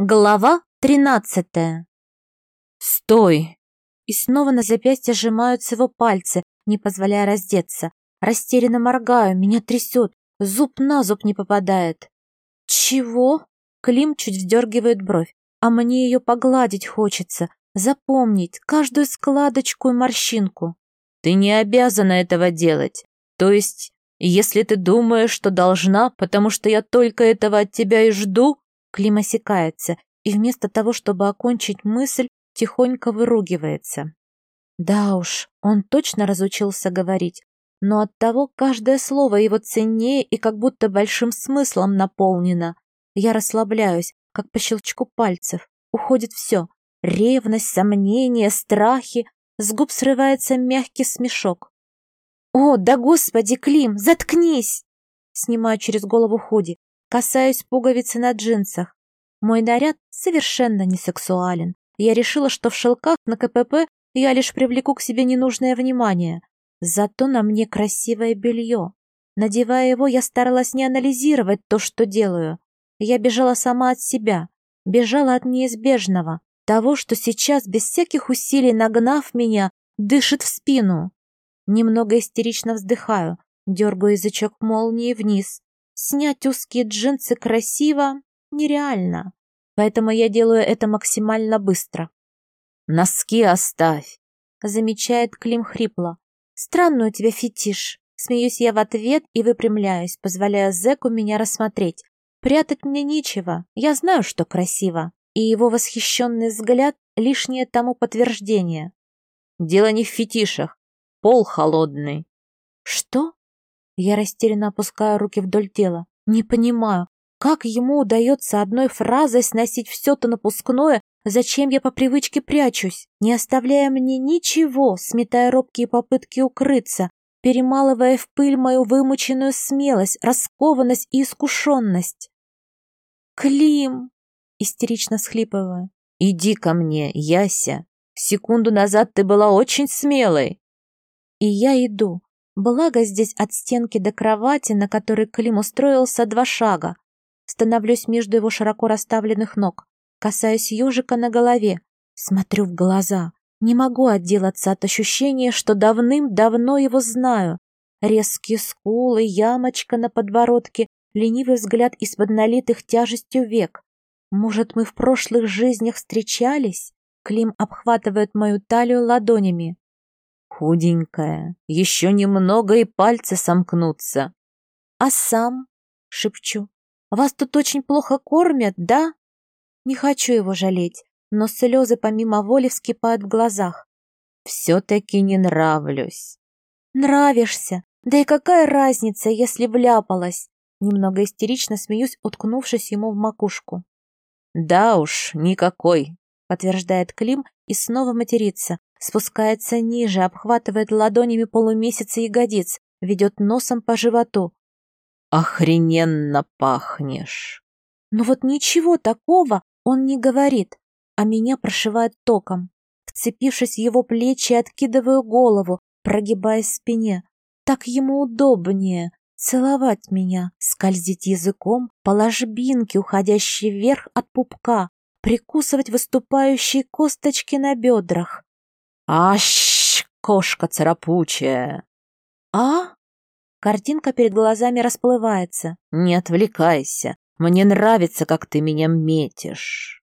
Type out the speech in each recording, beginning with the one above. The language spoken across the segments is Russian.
Глава тринадцатая. «Стой!» И снова на запястье сжимаются его пальцы, не позволяя раздеться. Растерянно моргаю, меня трясет, зуб на зуб не попадает. «Чего?» Клим чуть вздергивает бровь, а мне ее погладить хочется, запомнить каждую складочку и морщинку. «Ты не обязана этого делать. То есть, если ты думаешь, что должна, потому что я только этого от тебя и жду, Клим осекается и вместо того, чтобы окончить мысль, тихонько выругивается. Да уж, он точно разучился говорить, но оттого каждое слово его ценнее и как будто большим смыслом наполнено. Я расслабляюсь, как по щелчку пальцев. Уходит все. Ревность, сомнения, страхи. С губ срывается мягкий смешок. «О, да господи, Клим, заткнись!» Снимаю через голову худи. Касаюсь пуговицы на джинсах. Мой наряд совершенно не сексуален. Я решила, что в шелках на КПП я лишь привлеку к себе ненужное внимание. Зато на мне красивое белье. Надевая его, я старалась не анализировать то, что делаю. Я бежала сама от себя, бежала от неизбежного, того, что сейчас, без всяких усилий нагнав меня, дышит в спину. Немного истерично вздыхаю, дергаю язычок молнии вниз, Снять узкие джинсы красиво нереально, поэтому я делаю это максимально быстро. «Носки оставь!» — замечает Клим хрипло. «Странный у тебя фетиш». Смеюсь я в ответ и выпрямляюсь, позволяя зэку меня рассмотреть. Прятать мне нечего, я знаю, что красиво, и его восхищенный взгляд — лишнее тому подтверждение. «Дело не в фетишах, пол холодный». «Что?» Я растерянно опускаю руки вдоль тела. Не понимаю, как ему удается одной фразой сносить все то напускное, зачем я по привычке прячусь, не оставляя мне ничего, сметая робкие попытки укрыться, перемалывая в пыль мою вымученную смелость, раскованность и искушенность. «Клим!» — истерично схлипываю. «Иди ко мне, Яся. Секунду назад ты была очень смелой». И я иду, Благо здесь от стенки до кровати, на которой Клим устроился, два шага. Становлюсь между его широко расставленных ног, касаюсь ежика на голове, смотрю в глаза. Не могу отделаться от ощущения, что давным-давно его знаю. Резкие скулы, ямочка на подбородке, ленивый взгляд из-под налитых тяжестью век. Может, мы в прошлых жизнях встречались? Клим обхватывает мою талию ладонями. Худенькая, еще немного и пальцы сомкнутся. А сам, шепчу, вас тут очень плохо кормят, да? Не хочу его жалеть, но слезы помимо воли вскипают в глазах. Все-таки не нравлюсь. Нравишься. Да и какая разница, если вляпалась? Немного истерично смеюсь, уткнувшись ему в макушку. Да уж, никакой, подтверждает Клим и снова матерится, Спускается ниже, обхватывает ладонями полумесяца ягодиц, ведет носом по животу. «Охрененно пахнешь!» Но вот ничего такого он не говорит, а меня прошивает током. Вцепившись в его плечи, откидываю голову, прогибаясь в спине. Так ему удобнее целовать меня, скользить языком по ложбинке, уходящей вверх от пупка, прикусывать выступающие косточки на бедрах. Ащ, кошка царапучая. А? Картинка перед глазами расплывается. Не отвлекайся. Мне нравится, как ты меня метишь.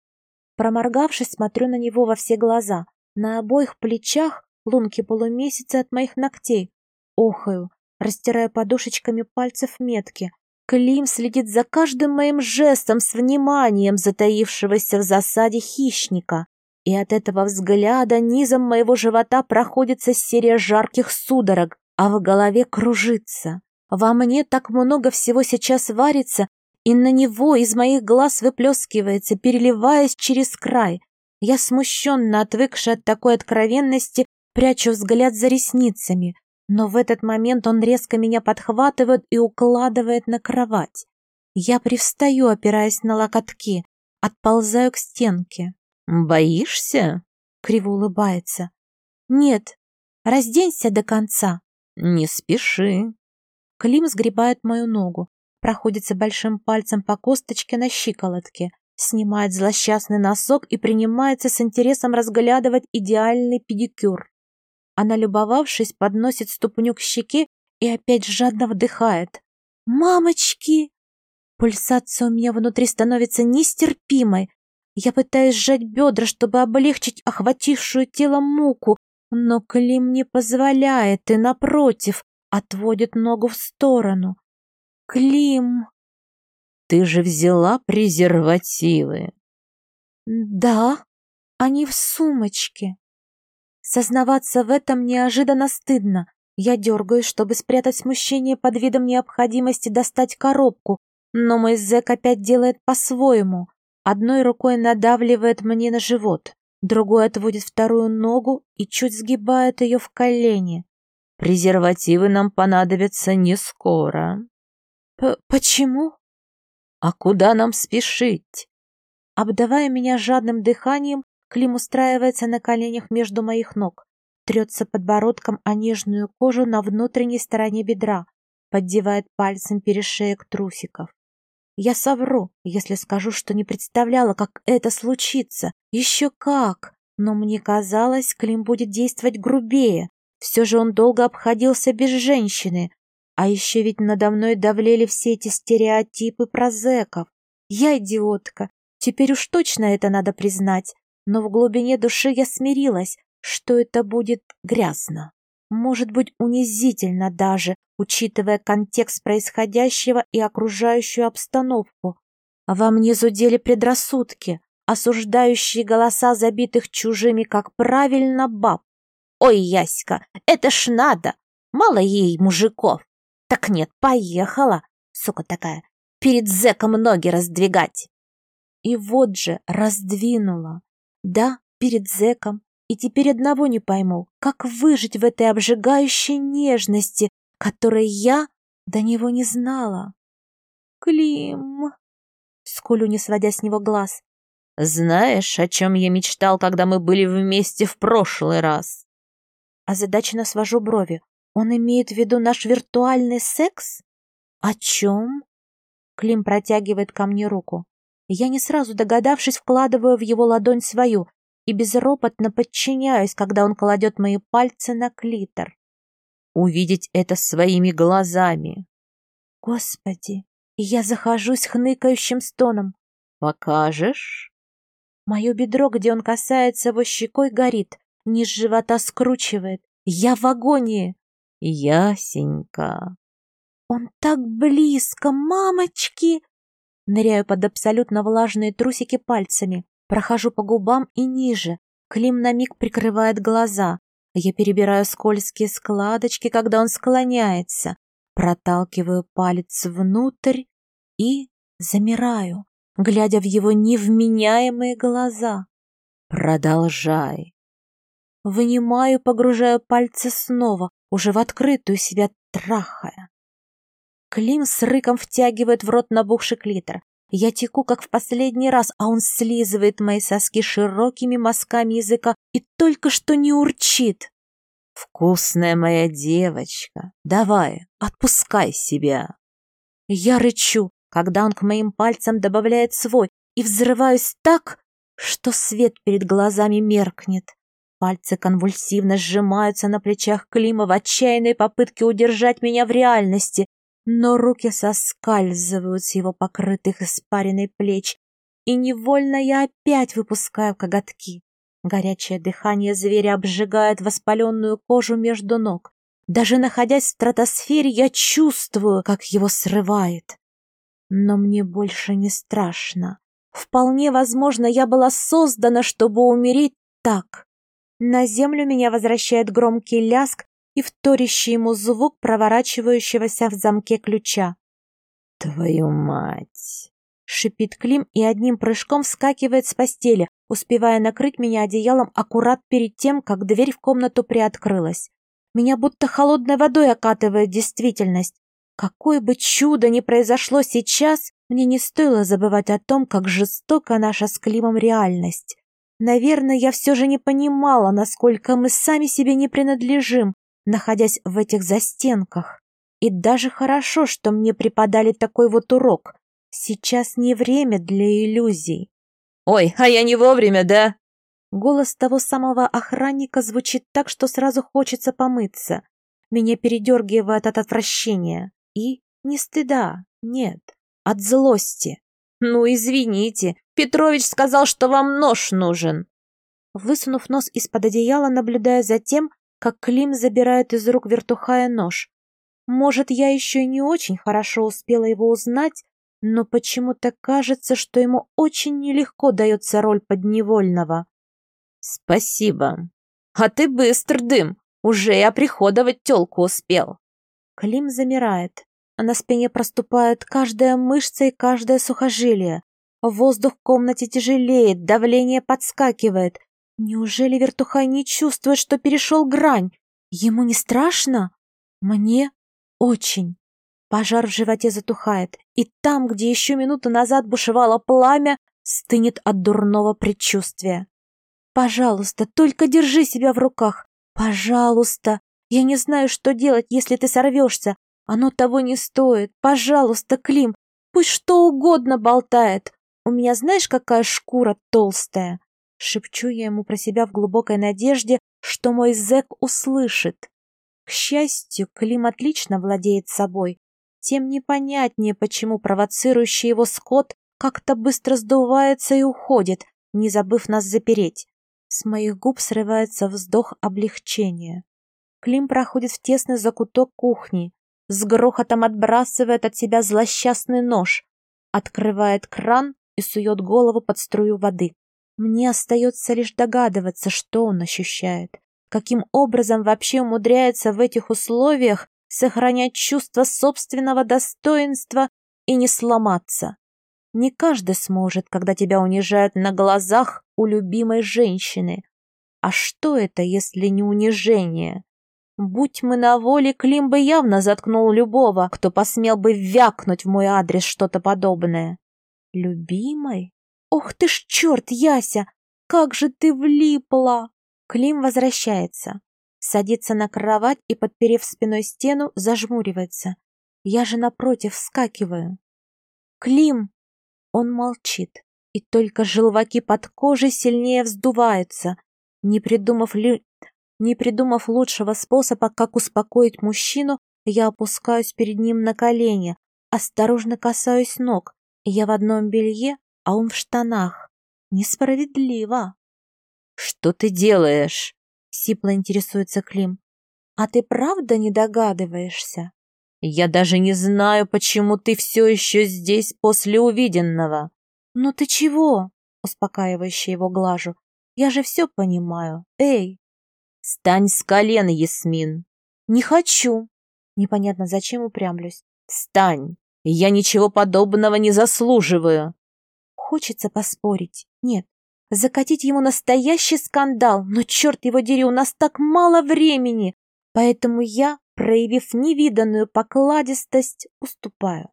Проморгавшись, смотрю на него во все глаза. На обоих плечах лунки полумесяца от моих ногтей. Охаю, растирая подушечками пальцев метки. Клим следит за каждым моим жестом с вниманием затаившегося в засаде хищника и от этого взгляда низом моего живота проходится серия жарких судорог, а в голове кружится. Во мне так много всего сейчас варится, и на него из моих глаз выплескивается, переливаясь через край. Я смущенно, отвыкшая от такой откровенности, прячу взгляд за ресницами, но в этот момент он резко меня подхватывает и укладывает на кровать. Я привстаю, опираясь на локотки, отползаю к стенке. «Боишься?» — криво улыбается. «Нет, разденься до конца». «Не спеши». Клим сгребает мою ногу, проходится большим пальцем по косточке на щиколотке, снимает злосчастный носок и принимается с интересом разглядывать идеальный педикюр. Она, любовавшись, подносит ступню к щеке и опять жадно вдыхает. «Мамочки!» Пульсация у меня внутри становится нестерпимой. Я пытаюсь сжать бедра, чтобы облегчить охватившую тело муку, но Клим не позволяет и, напротив, отводит ногу в сторону. «Клим!» «Ты же взяла презервативы!» «Да, они в сумочке». Сознаваться в этом неожиданно стыдно. Я дергаюсь, чтобы спрятать смущение под видом необходимости достать коробку, но мой зэк опять делает по-своему. Одной рукой надавливает мне на живот, другой отводит вторую ногу и чуть сгибает ее в колени. Презервативы нам понадобятся не скоро. П Почему? А куда нам спешить? Обдавая меня жадным дыханием, Клим устраивается на коленях между моих ног, трется подбородком о нежную кожу на внутренней стороне бедра, поддевает пальцем перешеек трусиков. Я совру, если скажу, что не представляла, как это случится. Еще как! Но мне казалось, Клим будет действовать грубее. Все же он долго обходился без женщины. А еще ведь надо мной давлели все эти стереотипы про зэков. Я идиотка. Теперь уж точно это надо признать но в глубине души я смирилась, что это будет грязно. Может быть, унизительно даже, учитывая контекст происходящего и окружающую обстановку. Во мне зудели предрассудки, осуждающие голоса забитых чужими, как правильно, баб. «Ой, Яська, это ж надо! Мало ей мужиков! Так нет, поехала, сука такая, перед зэком ноги раздвигать!» И вот же раздвинула. Да, перед зэком. И теперь одного не пойму, как выжить в этой обжигающей нежности, которой я до него не знала. Клим, скулю, не сводя с него глаз. Знаешь, о чем я мечтал, когда мы были вместе в прошлый раз? Озадаченно свожу брови. Он имеет в виду наш виртуальный секс? О чем? Клим протягивает ко мне руку. Я не сразу догадавшись, вкладываю в его ладонь свою и безропотно подчиняюсь, когда он кладет мои пальцы на клитор. Увидеть это своими глазами. Господи, и я захожусь хныкающим стоном. Покажешь? Мое бедро, где он касается его щекой, горит, низ живота скручивает. Я в агонии. Ясенька. Он так близко, мамочки! Ныряю под абсолютно влажные трусики пальцами, прохожу по губам и ниже. Клим на миг прикрывает глаза. Я перебираю скользкие складочки, когда он склоняется. Проталкиваю палец внутрь и замираю, глядя в его невменяемые глаза. Продолжай. Вынимаю, погружаю пальцы снова, уже в открытую себя трахая. Клим с рыком втягивает в рот набухший клитор. Я теку, как в последний раз, а он слизывает мои соски широкими мазками языка и только что не урчит. «Вкусная моя девочка, давай, отпускай себя!» Я рычу, когда он к моим пальцам добавляет свой, и взрываюсь так, что свет перед глазами меркнет. Пальцы конвульсивно сжимаются на плечах Клима в отчаянной попытке удержать меня в реальности, но руки соскальзывают с его покрытых испаренной плеч, и невольно я опять выпускаю коготки. Горячее дыхание зверя обжигает воспаленную кожу между ног. Даже находясь в стратосфере, я чувствую, как его срывает. Но мне больше не страшно. Вполне возможно, я была создана, чтобы умереть так. На землю меня возвращает громкий ляск, и вторящий ему звук проворачивающегося в замке ключа. «Твою мать!» — шипит Клим и одним прыжком вскакивает с постели, успевая накрыть меня одеялом аккурат перед тем, как дверь в комнату приоткрылась. Меня будто холодной водой окатывает действительность. Какое бы чудо ни произошло сейчас, мне не стоило забывать о том, как жестока наша с Климом реальность. Наверное, я все же не понимала, насколько мы сами себе не принадлежим, находясь в этих застенках. И даже хорошо, что мне преподали такой вот урок. Сейчас не время для иллюзий. Ой, а я не вовремя, да? Голос того самого охранника звучит так, что сразу хочется помыться. Меня передергивает от отвращения. И не стыда, нет, от злости. Ну, извините, Петрович сказал, что вам нож нужен. Высунув нос из-под одеяла, наблюдая за тем, как Клим забирает из рук вертухая нож. Может, я еще и не очень хорошо успела его узнать, но почему-то кажется, что ему очень нелегко дается роль подневольного. «Спасибо. А ты быстр, дым. Уже и оприходовать тёлку успел». Клим замирает, а на спине проступает каждая мышца и каждое сухожилие. Воздух в комнате тяжелеет, давление подскакивает. Неужели Вертухай не чувствует, что перешел грань? Ему не страшно? Мне очень. Пожар в животе затухает, и там, где еще минуту назад бушевало пламя, стынет от дурного предчувствия. Пожалуйста, только держи себя в руках. Пожалуйста. Я не знаю, что делать, если ты сорвешься. Оно того не стоит. Пожалуйста, Клим, пусть что угодно болтает. У меня знаешь, какая шкура толстая? Шепчу я ему про себя в глубокой надежде, что мой зэк услышит. К счастью, Клим отлично владеет собой. Тем непонятнее, почему провоцирующий его скот как-то быстро сдувается и уходит, не забыв нас запереть. С моих губ срывается вздох облегчения. Клим проходит в тесный закуток кухни, с грохотом отбрасывает от себя злосчастный нож, открывает кран и сует голову под струю воды. Мне остается лишь догадываться, что он ощущает, каким образом вообще умудряется в этих условиях сохранять чувство собственного достоинства и не сломаться. Не каждый сможет, когда тебя унижают на глазах у любимой женщины. А что это, если не унижение? Будь мы на воле, Клим бы явно заткнул любого, кто посмел бы вякнуть в мой адрес что-то подобное. Любимой? «Ох ты ж черт, Яся! Как же ты влипла!» Клим возвращается, садится на кровать и, подперев спиной стену, зажмуривается. Я же напротив вскакиваю. «Клим!» Он молчит, и только желваки под кожей сильнее вздуваются, не придумав, ли... не придумав лучшего способа, как успокоить мужчину, я опускаюсь перед ним на колени, осторожно касаюсь ног. Я в одном белье, а он в штанах. Несправедливо. «Что ты делаешь?» — сипло интересуется Клим. «А ты правда не догадываешься?» «Я даже не знаю, почему ты все еще здесь после увиденного». «Ну ты чего?» — успокаивающе его глажу. «Я же все понимаю. Эй!» «Стань с колен, Ясмин!» «Не хочу!» Непонятно, зачем упрямлюсь. «Стань! Я ничего подобного не заслуживаю!» Хочется поспорить. Нет, закатить ему настоящий скандал, но черт его дери, у нас так мало времени. Поэтому я, проявив невиданную покладистость, уступаю.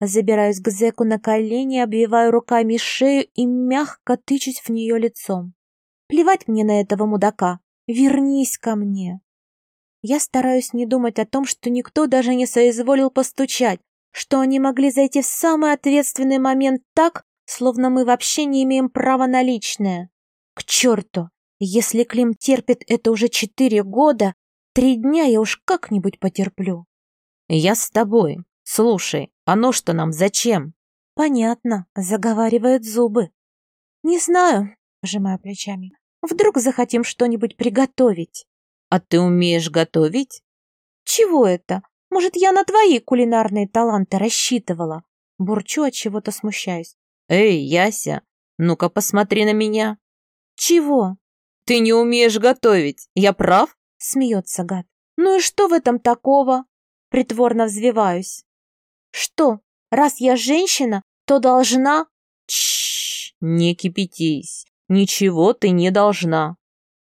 Забираюсь к зэку на колени, обвиваю руками шею и мягко тычусь в нее лицом. Плевать мне на этого мудака. Вернись ко мне. Я стараюсь не думать о том, что никто даже не соизволил постучать, что они могли зайти в самый ответственный момент так, словно мы вообще не имеем права на личное. К черту! Если Клим терпит это уже четыре года, три дня я уж как-нибудь потерплю. Я с тобой. Слушай, а нож-то нам зачем? Понятно, заговаривает зубы. Не знаю, пожимаю плечами. Вдруг захотим что-нибудь приготовить. А ты умеешь готовить? Чего это? Может, я на твои кулинарные таланты рассчитывала? Бурчу от чего-то смущаюсь. «Эй, Яся, ну-ка посмотри на меня». «Чего?» «Ты не умеешь готовить, я прав?» Смеется гад. «Ну и что в этом такого?» Притворно взвиваюсь. «Что, раз я женщина, то должна...» Чш, не кипятись. Ничего ты не должна.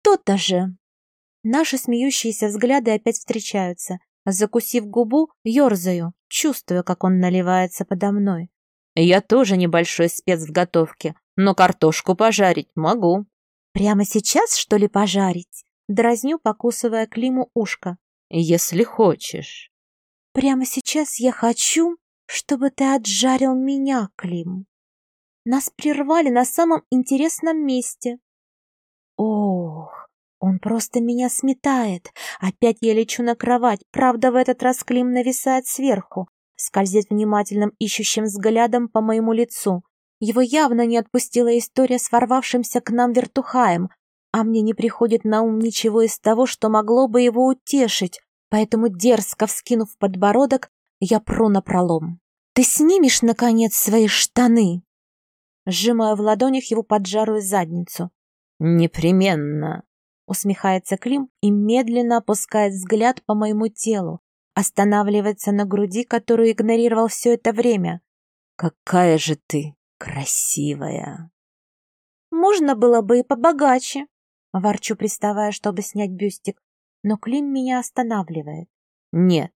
То-то же. Наши смеющиеся взгляды опять встречаются. Закусив губу, ерзаю, чувствуя, как он наливается подо мной. Я тоже небольшой спец в готовке, но картошку пожарить могу. Прямо сейчас, что ли, пожарить? Дразню, покусывая Климу ушко. Если хочешь. Прямо сейчас я хочу, чтобы ты отжарил меня, Клим. Нас прервали на самом интересном месте. Ох, он просто меня сметает. Опять я лечу на кровать. Правда, в этот раз Клим нависает сверху, скользит внимательным ищущим взглядом по моему лицу. Его явно не отпустила история с ворвавшимся к нам вертухаем, а мне не приходит на ум ничего из того, что могло бы его утешить, поэтому, дерзко вскинув подбородок, я пру напролом. «Ты снимешь, наконец, свои штаны?» Сжимаю в ладонях его поджарую задницу. «Непременно!» Усмехается Клим и медленно опускает взгляд по моему телу, останавливается на груди, которую игнорировал все это время. «Какая же ты красивая!» «Можно было бы и побогаче!» Ворчу, приставая, чтобы снять бюстик, но Клим меня останавливает. «Нет,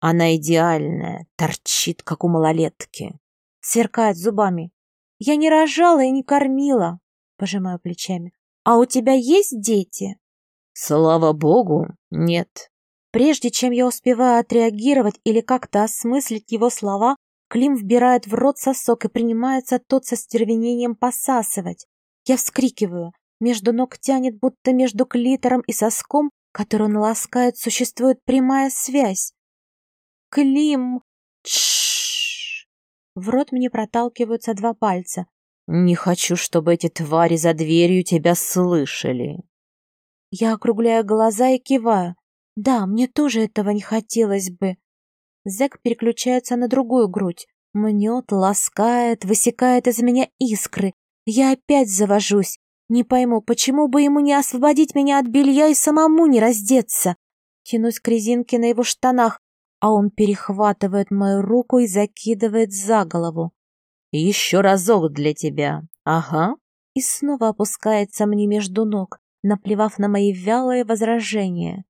она идеальная, торчит, как у малолетки!» Сверкает зубами. «Я не рожала и не кормила!» Пожимаю плечами. «А у тебя есть дети?» «Слава богу, нет». Прежде чем я успеваю отреагировать или как-то осмыслить его слова, Клим вбирает в рот сосок и принимается тот со стервенением посасывать. Я вскрикиваю. Между ног тянет, будто между клитором и соском, который он ласкает, существует прямая связь. «Клим!» Тш. В рот мне проталкиваются два пальца. Не хочу, чтобы эти твари за дверью тебя слышали. Я округляю глаза и киваю. Да, мне тоже этого не хотелось бы. Зэк переключается на другую грудь. Мнет, ласкает, высекает из меня искры. Я опять завожусь. Не пойму, почему бы ему не освободить меня от белья и самому не раздеться? Тянусь к резинке на его штанах, а он перехватывает мою руку и закидывает за голову. Еще разок для тебя. Ага. И снова опускается мне между ног, наплевав на мои вялые возражения.